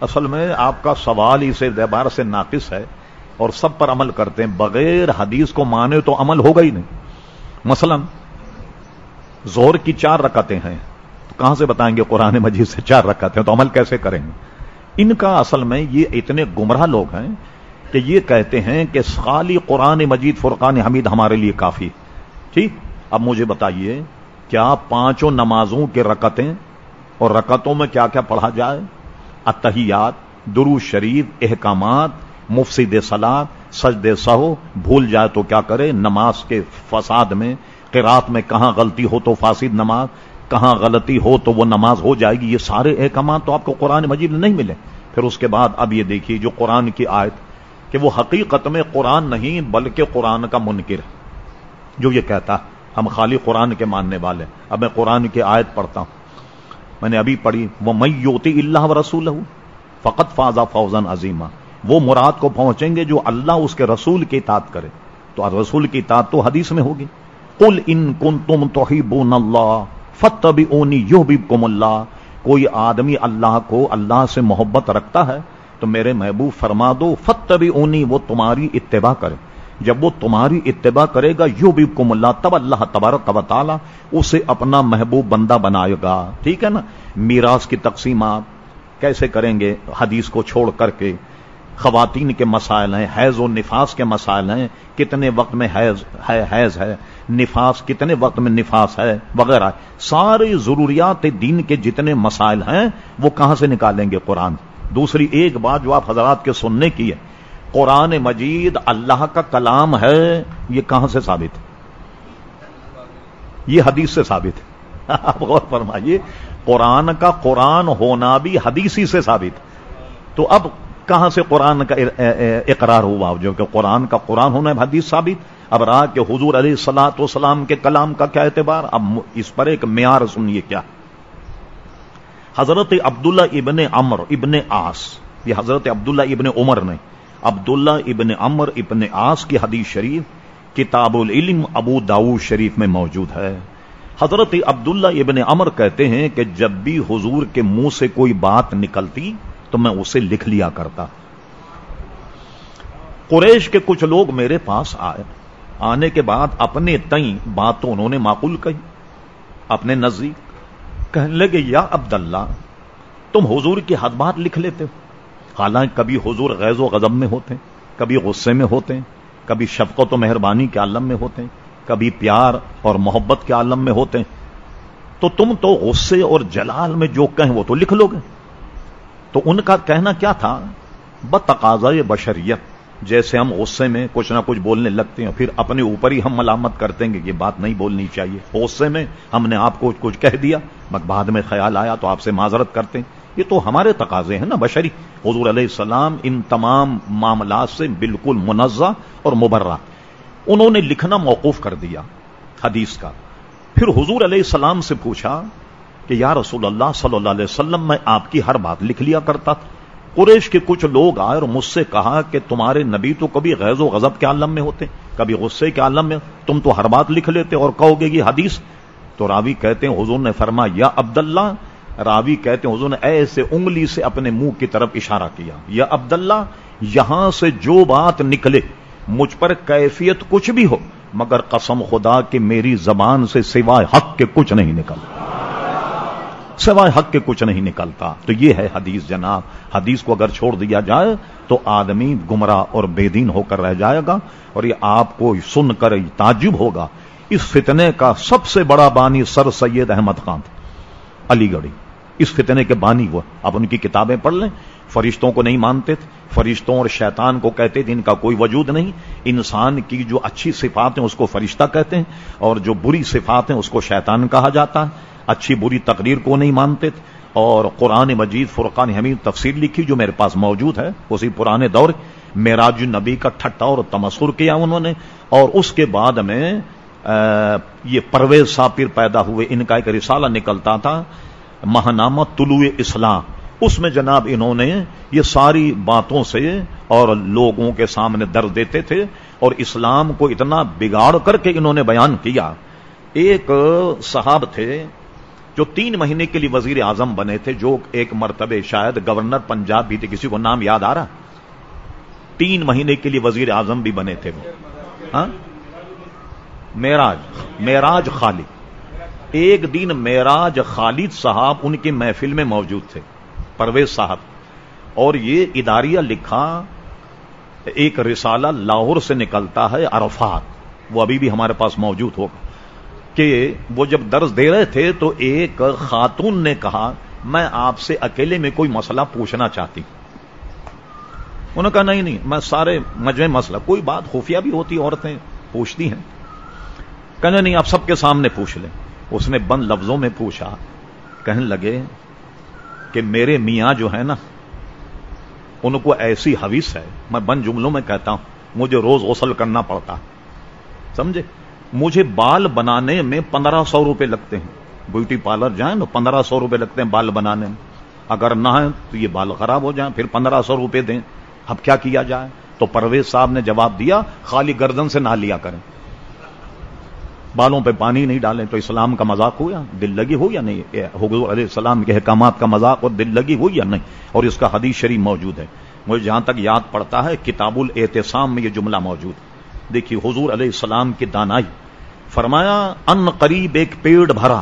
اصل میں آپ کا سوال اس اعتبار سے ناقص ہے اور سب پر عمل کرتے ہیں۔ بغیر حدیث کو مانے تو عمل ہوگا ہی نہیں۔ مثلا زور کی چار رکعتیں ہیں۔ تو کہاں سے بتائیں گے قرآن مجید سے چار رکعتیں تو عمل کیسے کریں گے؟ ان کا اصل میں یہ اتنے گمراہ لوگ ہیں کہ یہ کہتے ہیں کہ خالی قرآن مجید فرقان حمید ہمارے لیے کافی ٹھیک جی، اب مجھے بتائیے، کیا پانچوں نمازوں کے رکتیں اور رکتوں میں کیا کیا پڑھا جائے؟ اتحیات درو شریف، احکامات، مفسد سلاد سجد سہو، بھول جائے تو کیا کرے؟ نماز کے فساد میں قرات میں کہاں غلطی ہو تو فاسد نماز، کہاں غلطی ہو تو وہ نماز ہو جائے گی؟ یہ سارے احکامات تو آپ کو قرآن مجید نہیں ملے۔ پھر اس کے بعد اب یہ دیکھیے جو قرآن کی آیت، کہ وہ حقیقت میں قرآن نہیں بلکہ قرآن کا منکر جو یہ کہتا ہم خالی قرآن کے ماننے والے اب میں قرآن کی آیت پڑھتا ہوں۔ میں نے ابھی پڑھی، وہ میں یوتی اللہ رسول ہوں فقط فاضا فوزن عظیمہ. وہ مراد کو پہنچیں گے جو اللہ اس کے رسول کی اطاعت کرے۔ تو رسول کی اطاعت تو حدیث میں ہوگی۔ کل ان کن تم تو اللہ فتبی اونی یو بھی کم اللہ۔ کوئی آدمی اللہ کو اللہ سے محبت رکھتا ہے تو میرے محبوب فرما دو فتبی اونی وہ تمہاری اتباع کرے۔ جب وہ تمہاری اتباع کرے گا یو بھی کم اللہ تب اللہ تبارک و تعالی اسے اپنا محبوب بندہ بنائے گا۔ ٹھیک ہے نا؟ میراث کی تقسیمات کیسے کریں گے؟ حدیث کو چھوڑ کر کے۔ خواتین کے مسائل ہیں، حیض و نفاس کے مسائل ہیں۔ کتنے وقت میں حیض ہے حیض ہے، نفاس کتنے وقت میں نفاس ہے، وغیرہ۔ ساری ضروریات دین کے جتنے مسائل ہیں، وہ کہاں سے نکالیں گے قرآن؟ دوسری ایک بات جو آپ حضرات کے سننے کی ہے قرآن مجید اللہ کا کلام ہے، یہ کہاں سے ثابت؟ ہے یہ حدیث سے ثابت۔ ہے آپ غور فرمائیے، قرآن کا قرآن ہونا بھی حدیثی سے ثابت۔ تو اب کہاں سے قرآن کا اقرار ہوا؟ جو کہ قرآن کا قرآن ہونا حدیث ثابت۔ اب رہا کہ حضور علیہ السلاۃ والسلام کے کلام کا کیا اعتبار؟ اب اس پر ایک معیار سنیے کیا۔ حضرت عبداللہ ابن عمر ابن آس یہ حضرت عبداللہ ابن عمر نے عبداللہ ابن عمر ابن آس کی حدیث شریف کتاب العلم ابو داؤ شریف میں موجود ہے۔ حضرت عبداللہ ابن عمر کہتے ہیں کہ جب بھی حضور کے منہ سے کوئی بات نکلتی تو میں اسے لکھ لیا کرتا۔ قریش کے کچھ لوگ میرے پاس آئے۔ آنے کے بعد اپنے تئیں بات تو انہوں نے معقول کہی اپنے نزدیک کہنے لگے، یا عبداللہ، تم حضور کی حد بات لکھ لیتے ہو۔ حالانکہ کبھی حضور غیظ و غضب میں ہوتے ہیں، کبھی غصے میں ہوتے ہیں، کبھی شفقت و مہربانی کے عالم میں ہوتے ہیں، کبھی پیار اور محبت کے عالم میں ہوتے ہیں۔ تو تم تو غصے اور جلال میں جو کہیں وہ تو لکھ لو گے۔ تو ان کا کہنا کیا تھا؟ بتقاضا بشریت، جیسے ہم غصے میں کچھ نہ کچھ بولنے لگتے ہیں، پھر اپنے اوپر ہی ہم ملامت کرتے ہیں کہ یہ بات نہیں بولنی چاہیے۔ غصے میں ہم نے آپ کو کچھ کہہ دیا بعد میں خیال آیا تو آپ سے معذرت کرتے ہیں۔ یہ تو ہمارے تقاضے ہیں نا بشری۔ حضور علیہ السلام ان تمام معاملات سے بالکل منزہ اور مبرہ۔ انہوں نے لکھنا موقوف کر دیا حدیث کا۔ پھر حضور علیہ السلام سے پوچھا کہ یا رسول اللہ صلی اللہ علیہ وسلم، میں آپ کی ہر بات لکھ لیا کرتا۔ تھا قریش کے کچھ لوگ آئے اور مجھ سے کہا کہ تمہارے نبی تو کبھی غیظ و غضب کے عالم میں ہوتے، کبھی غصے کے عالم میں، تم تو ہر بات لکھ لیتے اور کہو گے یہ حدیث۔ تو راوی کہتے ہیں، حضور نے فرما یا عبداللہ راوی کہتے ہیں، حضور نے ایسے انگلی سے اپنے منہ کی طرف اشارہ کیا، یا عبداللہ، یہاں سے جو بات نکلے، مجھ پر کیفیت کچھ بھی ہو، مگر قسم خدا کہ میری زبان سے سوائے حق کے کچھ نہیں نکلتا سوائے حق کے کچھ نہیں نکلتا۔ تو یہ ہے حدیث جناب۔ حدیث کو اگر چھوڑ دیا جائے، تو آدمی گمراہ اور بے دین ہو کر رہ جائے گا، اور یہ آپ کو سن کر تعجب ہوگا۔ اس فتنے کا سب سے بڑا بانی سر سید احمد خان، علی گڑھی۔ اس فتنے کے بانی وہ۔ آپ ان کی کتابیں پڑھ لیں۔ فرشتوں کو نہیں مانتے تھے۔ فرشتوں اور شیطان کو کہتے تھے، ان کا کوئی وجود نہیں۔ انسان کی جو اچھی صفات ہیں، اس کو فرشتہ کہتے ہیں۔ اور جو بری صفات ہیں، اس کو شیطان کہا جاتا ہے۔ اچھی بری تقریر کو نہیں مانتے تھے۔ اور قرآن مجید فرقان حمید تفسیر لکھی، جو میرے پاس موجود ہے۔ اسی پرانے دور میراج نبی کا ٹھٹا اور تمسر کیا انہوں نے۔ اور اس کے بعد میں یہ پرویز صاحب پیدا ہوئے۔ ان کا ایک رسالہ نکلتا تھا۔ مہنامہ طلوع اسلام۔ اس میں جناب انہوں نے یہ ساری باتوں سے اور لوگوں کے سامنے درد دیتے تھے اور اسلام کو اتنا بگاڑ کر کے انہوں نے بیان کیا۔ ایک صحاب تھے جو تین مہینے کے لیے وزیر اعظم بنے تھے، جو ایک مرتبہ شاید گورنر پنجاب بھی تھے، کسی کو نام یاد آ رہا؟ تین مہینے کے لیے وزیر اعظم بھی بنے تھے۔ وہ ہاں؟ میراج میراج خالد۔ ایک دن میراج خالد صاحب ان کی محفل میں موجود تھے، پرویز صاحب۔ اور یہ اداریہ لکھا ایک رسالہ لاہور سے نکلتا ہے عرفات۔ وہ ابھی بھی ہمارے پاس موجود ہوگا۔ کہ وہ جب درس دے رہے تھے تو ایک خاتون نے کہا، میں آپ سے اکیلے میں کوئی مسئلہ پوچھنا چاہتی۔ انہوں نے کہا، نہیں نہیں، میں سارے مجمع مسئلہ، کوئی بات، خفیہ بھی ہوتی، عورتیں پوچھتی ہیں۔ کہنے نہیں، آپ سب کے سامنے پوچھ لیں۔ اس نے بند لفظوں میں پوچھا، کہنے لگے کہ میرے میاں جو ہے نا، ان کو ایسی حویث ہے، میں بند جملوں میں کہتا ہوں، مجھے روز غسل کرنا پڑتا۔ سمجھے؟ مجھے بال بنانے میں پندرہ سو روپے لگتے ہیں۔ بیوٹی پارلر جائیں تو پندرہ سو روپے لگتے ہیں بال بنانے میں۔ اگر نہ ہے تو یہ بال خراب ہو جائیں، پھر پندرہ سو روپے دیں۔ اب کیا کیا جائے؟ تو پرویز صاحب نے جواب دیا، خالی گردن سے نہ لیا کریں۔ بالوں پہ پانی نہیں ڈالیں تو اسلام کا مذاق ہو یا دل لگی ہو یا نہیں؟ حضور علیہ السلام کے حکامات کا مذاق اور دل لگی ہو یا نہیں؟ اور اس کا حدیث شریف موجود ہے۔ مجھے جہاں تک یاد پڑتا ہے کتاب الاحتسام میں یہ جملہ موجود۔ دیکھیے حضور علیہ السلام کی دانائی۔ فرمایا، ان قریب ایک پیڑ بھرا،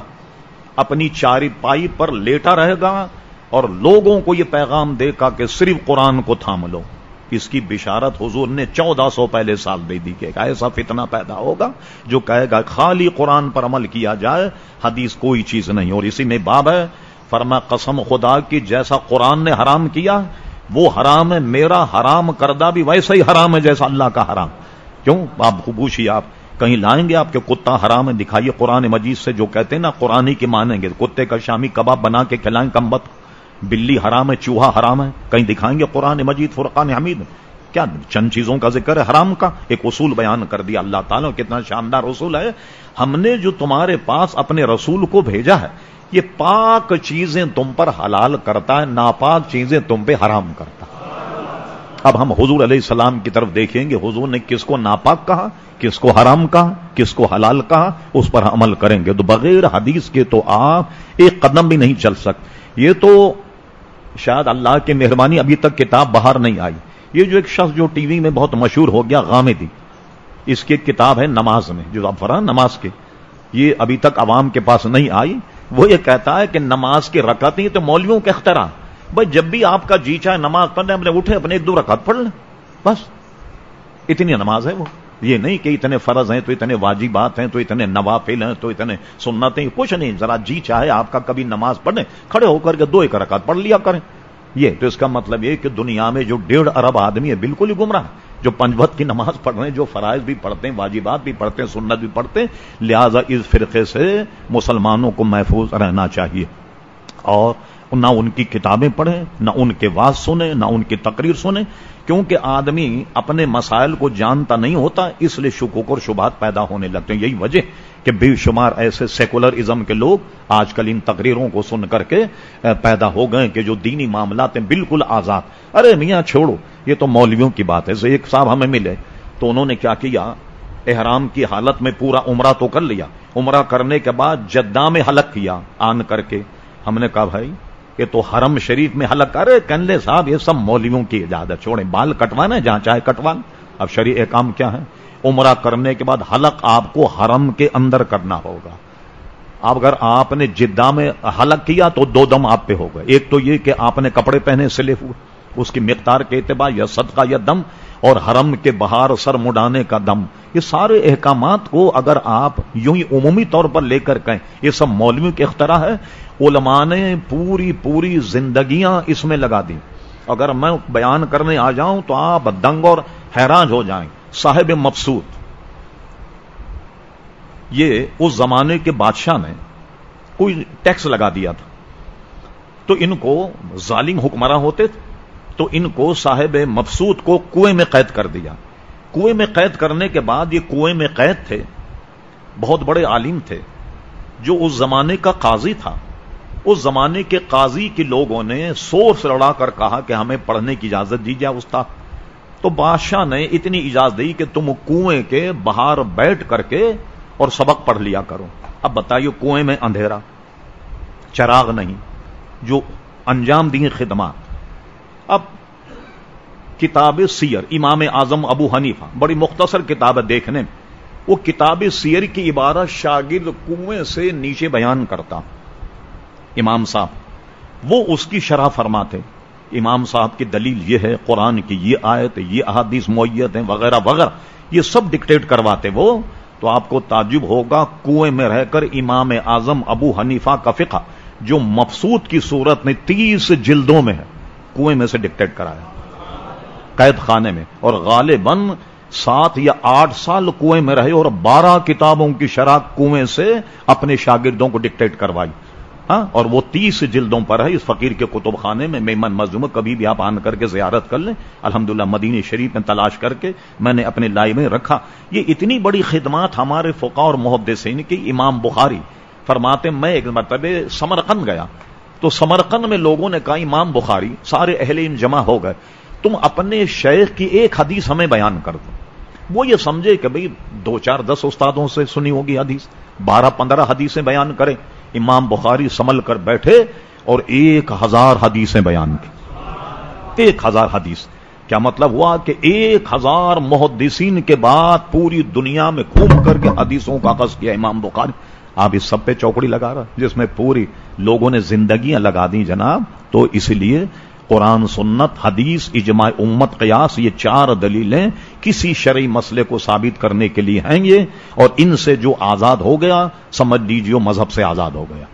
اپنی چاری پائی پر لیٹا رہے گا اور لوگوں کو یہ پیغام دے گا کہ صرف قرآن کو تھام لو۔ اس کی بشارت حضور نے چودہ سو پہلے سال دے دی کہ ایسا فتنہ پیدا ہوگا جو کہے گا خالی قرآن پر عمل کیا جائے، حدیث کوئی چیز نہیں، اور اسی میں باب ہے، فرما قسم خدا کی جیسا قرآن نے حرام کیا، وہ حرام ہے، میرا حرام کردہ بھی ویسا ہی حرام ہے جیسا اللہ کا حرام۔ کیوں؟ آپ خوبوشی آپ کہیں لائیں گے آپ کے کتا حرام ہے، دکھائیے قرآن مجید سے جو کہتے ہیں نا، قرآن ہی کی مانیں گے، کتے کا شامی کباب بنا کے کھلائیں، کمبت بلی حرام ہے، چوہا حرام ہے، کہیں دکھائیں گے قرآن مجید، فرقان حمید۔ کیا چند چیزوں کا ذکر ہے؟ حرام کا ایک اصول بیان کر دیا اللہ تعالیٰ، کتنا شاندار اصول ہے۔ ہم نے جو تمہارے پاس اپنے رسول کو بھیجا ہے، یہ پاک چیزیں تم پر حلال کرتا ہے، ناپاک چیزیں تم پہ حرام کرتا اب ہم حضور علیہ السلام کی طرف دیکھیں گے، حضور نے کس کو ناپاک کہا، کس کو حرام کہا، کس کو حلال کہا، اس پر عمل کریں گے۔ تو بغیر حدیث کے تو آپ ایک قدم بھی نہیں چل سکتے۔ یہ تو شاید اللہ کی مہربانی ابھی تک کتاب باہر نہیں آئی۔ یہ جو ایک شخص جو ٹی وی میں بہت مشہور ہو گیا غامدی۔ اس کی ایک کتاب ہے نماز میں جو آپ نماز کے۔ یہ ابھی تک عوام کے پاس نہیں آئی۔ وہ یہ کہتا ہے کہ نماز کی رکعت نہیں تو مولویوں کا اختراع۔ بھائی جب بھی آپ کا جی چاہے نماز پڑھنے، اپنے اٹھے، اپنے ایک دو رکعت پڑھ لیں۔ بس، اتنی نماز ہے وہ۔ یہ نہیں کہ اتنے فرض ہیں تو اتنے واجبات ہیں تو اتنے نوافل ہیں تو اتنے سنت ہیں، کچھ نہیں، ذرا جی چاہے آپ کا کبھی نماز پڑھیں، کھڑے ہو کر کے دو ایک رکعت پڑھ لیا کریں۔ یہ تو اس کا مطلب یہ کہ دنیا میں جو ڈیڑھ ارب آدمی ہے بالکل ہی گمراہ جو پنجوت کی نماز پڑھ رہے ہیں، جو فرائض بھی پڑھتے ہیں، واجبات بھی پڑھتے ہیں، سنت بھی پڑھتے ہیں، لہذا اس فرقے سے مسلمانوں کو محفوظ رہنا چاہیے۔ اور نہ ان کی کتابیں پڑھیں، نہ ان کے واز سنیں، نہ ان کی تقریر سنیں۔ کیونکہ آدمی اپنے مسائل کو جانتا نہیں ہوتا، اس لیے شکوک اور شبہات پیدا ہونے لگتے ہیں۔ یہی وجہ کہ بے شمار ایسے سیکولر ازم کے لوگ آج کل ان تقریروں کو سن کر کے پیدا ہو گئے کہ جو دینی معاملات ہیں بالکل آزاد۔ ارے میاں، چھوڑو، یہ تو مولویوں کی بات ہے۔ ایک صاحب ہمیں ملے، تو انہوں نے کیا کیا؟ احرام کی حالت میں پورا عمرہ تو کر لیا۔ عمرہ کرنے کے بعد جدہ میں حلق کیا، آن کر کے۔ ہم نے کہا، بھائی یہ تو حرم شریف میں حلق کرے کنلے صاحب، یہ سب مولیوں کی اجازت چھوڑے بال کٹوانا ہے، جہاں چاہے کٹوان۔ اب شریع کام کیا ہے؟ عمرہ کرنے کے بعد حلق آپ کو حرم کے اندر کرنا ہوگا۔ اب اگر آپ نے جدہ میں حلق کیا تو دو دم آپ پہ ہوگا۔ ایک تو یہ کہ آپ نے کپڑے پہنے سلے ہوئے۔ اس کی مقدار کے اعتبار یا صدقہ یا دم اور حرم کے بہار سر مڈانے کا دم۔ یہ سارے احکامات کو اگر آپ یوں ہی عمومی طور پر لے کر کہیں، یہ سب مولویوں کے اختراع ہے، علماء نے پوری پوری زندگیاں اس میں لگا دی اگر میں بیان کرنے آ جاؤں تو آپ دنگ اور حیران ہو جائیں۔ صاحب مبسوط۔ یہ اس زمانے کے بادشاہ نے کوئی ٹیکس لگا دیا تھا۔ تو ان کو ظالم حکمراں ہوتے تھے۔ تو ان کو صاحب مبسوط کو کنویں میں قید کر دیا۔ کنویں میں قید کرنے کے بعد یہ کنویں میں قید تھے، بہت بڑے عالم تھے، جو اس زمانے کا قاضی تھا۔ اس زمانے کے قاضی کے لوگوں نے سور سے لڑا کر کہا کہ ہمیں پڑھنے کی اجازت دی جائے استاد۔ تو بادشاہ نے اتنی اجازت دی کہ تم کنویں کے باہر بیٹھ کر کے اور سبق پڑھ لیا کرو۔ اب بتائیے کنویں میں اندھیرا، چراغ نہیں، جو انجام دیے خدمات۔ اب کتاب سیر، امام اعظم ابو حنیفہ، بڑی مختصر کتاب ہے دیکھنے میں۔ وہ کتاب سیر کی عبارت شاگرد کنویں سے نیچے بیان کرتا۔ امام صاحب، وہ اس کی شرح فرماتے۔ امام صاحب کی دلیل یہ ہے، قرآن کی یہ آیت، یہ احادیث معیت ہیں، وغیرہ وغیرہ۔ یہ سب ڈکٹیٹ کرواتے وہ۔ تو آپ کو تعجب ہوگا، کنویں میں رہ کر امام اعظم ابو حنیفہ کا فقہ، جو مفسود کی صورت میں تیس جلدوں میں ہے۔ کنویں میں سے ڈکٹیٹ کرایا۔ قید خانے میں۔ اور غالباً سات یا آٹھ سال کنویں میں رہے اور بارہ کتابوں کی شرح کنویں سے اپنے شاگردوں کو ڈکٹیٹ کروائی۔ ہاں؟ اور وہ تیس جلدوں پر ہے۔ اس فقیر کے کتب خانے میں میمن مزدوم کبھی بھی آپ آن کر کے زیارت کر لیں۔ الحمدللہ مدینی شریف میں تلاش کر کے میں نے اپنے لائی میں رکھا۔ یہ اتنی بڑی خدمات ہمارے فقہ اور محدثین کی، امام بخاری فرماتے میں ایک مرتبہ سمرقند گیا۔ تو سمرقند میں لوگوں نے کہا، امام بخاری، سارے اہل جمع ہو گئے، تم اپنے شیخ کی ایک حدیث ہمیں بیان کر دو۔ وہ یہ سمجھے کہ بھئی دو چار دس استادوں سے سنی ہوگی حدیث، بارہ پندرہ حدیثیں بیان کریں۔ امام بخاری سمل کر بیٹھے اور ایک ہزار حدیثیں بیان کی۔ ایک ہزار حدیث۔ کیا مطلب ہوا کہ ایک ہزار محدثین کے بعد پوری دنیا میں گھوم کر کے حدیثوں کا قص کیا امام بخاری؟ آپ اس سب پہ چوکڑی لگا رہا جس میں پوری لوگوں نے زندگیاں لگا دی جناب، تو اس لیے قرآن، سنت، حدیث، اجماع امت، قیاس، یہ چار دلیلیں کسی شرعی مسئلے کو ثابت کرنے کے لیے ہیں یہ، اور ان سے جو آزاد ہو گیا، سمجھ لیجیے مذہب سے آزاد ہو گیا۔